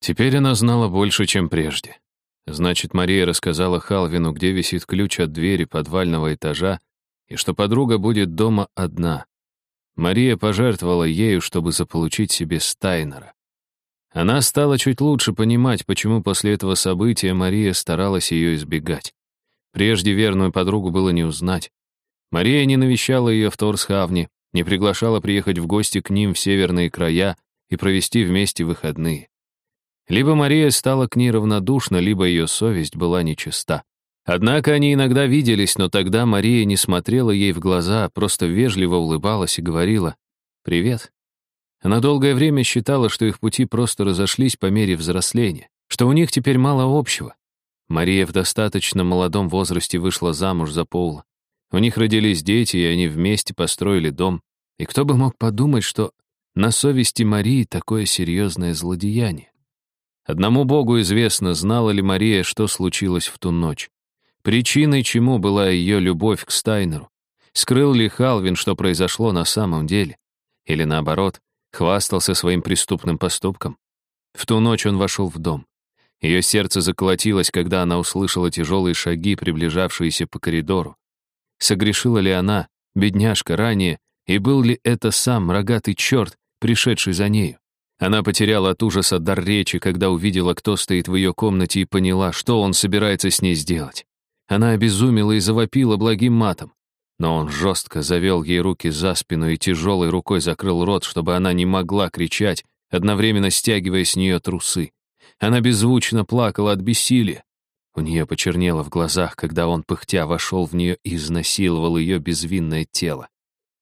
Теперь она знала больше, чем прежде. Значит, Мария рассказала Халвину, где висит ключ от двери подвального этажа, и что подруга будет дома одна. Мария пожертвовала ею, чтобы заполучить себе Стайнера. Она стала чуть лучше понимать, почему после этого события Мария старалась ее избегать. Прежде верную подругу было не узнать. Мария не навещала ее в Торсхавне, не приглашала приехать в гости к ним в северные края и провести вместе выходные. Либо Мария стала к ней равнодушна, либо ее совесть была нечиста. Однако они иногда виделись, но тогда Мария не смотрела ей в глаза, а просто вежливо улыбалась и говорила «Привет». Она долгое время считала, что их пути просто разошлись по мере взросления, что у них теперь мало общего. Мария в достаточно молодом возрасте вышла замуж за Поула. У них родились дети, и они вместе построили дом. И кто бы мог подумать, что на совести Марии такое серьезное злодеяние? Одному Богу известно, знала ли Мария, что случилось в ту ночь. Причиной чему была ее любовь к Стайнеру. Скрыл ли Халвин, что произошло на самом деле? Или наоборот, хвастался своим преступным поступком? В ту ночь он вошел в дом. Ее сердце заколотилось, когда она услышала тяжелые шаги, приближавшиеся по коридору. Согрешила ли она, бедняжка, ранее, и был ли это сам рогатый черт, пришедший за нею? Она потеряла от ужаса дар речи, когда увидела, кто стоит в ее комнате, и поняла, что он собирается с ней сделать. Она обезумела и завопила благим матом. Но он жестко завел ей руки за спину и тяжелой рукой закрыл рот, чтобы она не могла кричать, одновременно стягивая с нее трусы. Она беззвучно плакала от бессилия. У нее почернело в глазах, когда он, пыхтя, вошел в нее и изнасиловал ее безвинное тело.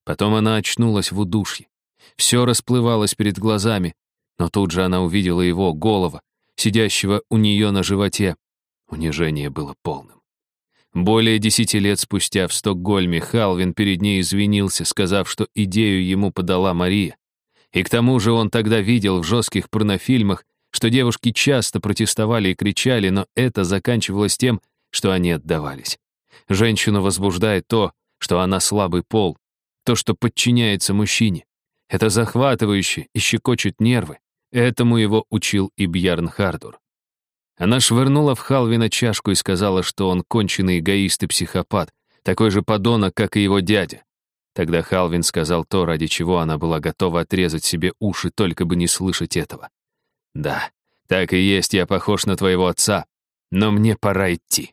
Потом она очнулась в удушье. Все расплывалось перед глазами, но тут же она увидела его, голова, сидящего у нее на животе. Унижение было полным. Более десяти лет спустя в Стокгольме Халвин перед ней извинился, сказав, что идею ему подала Мария. И к тому же он тогда видел в жестких порнофильмах, что девушки часто протестовали и кричали, но это заканчивалось тем, что они отдавались. Женщину возбуждает то, что она слабый пол, то, что подчиняется мужчине. Это захватывающе и щекочет нервы. Этому его учил и Бьярн Хардур. Она швырнула в Халвина чашку и сказала, что он конченый эгоист и психопат, такой же подонок, как и его дядя. Тогда Халвин сказал то, ради чего она была готова отрезать себе уши, только бы не слышать этого. «Да, так и есть, я похож на твоего отца, но мне пора идти».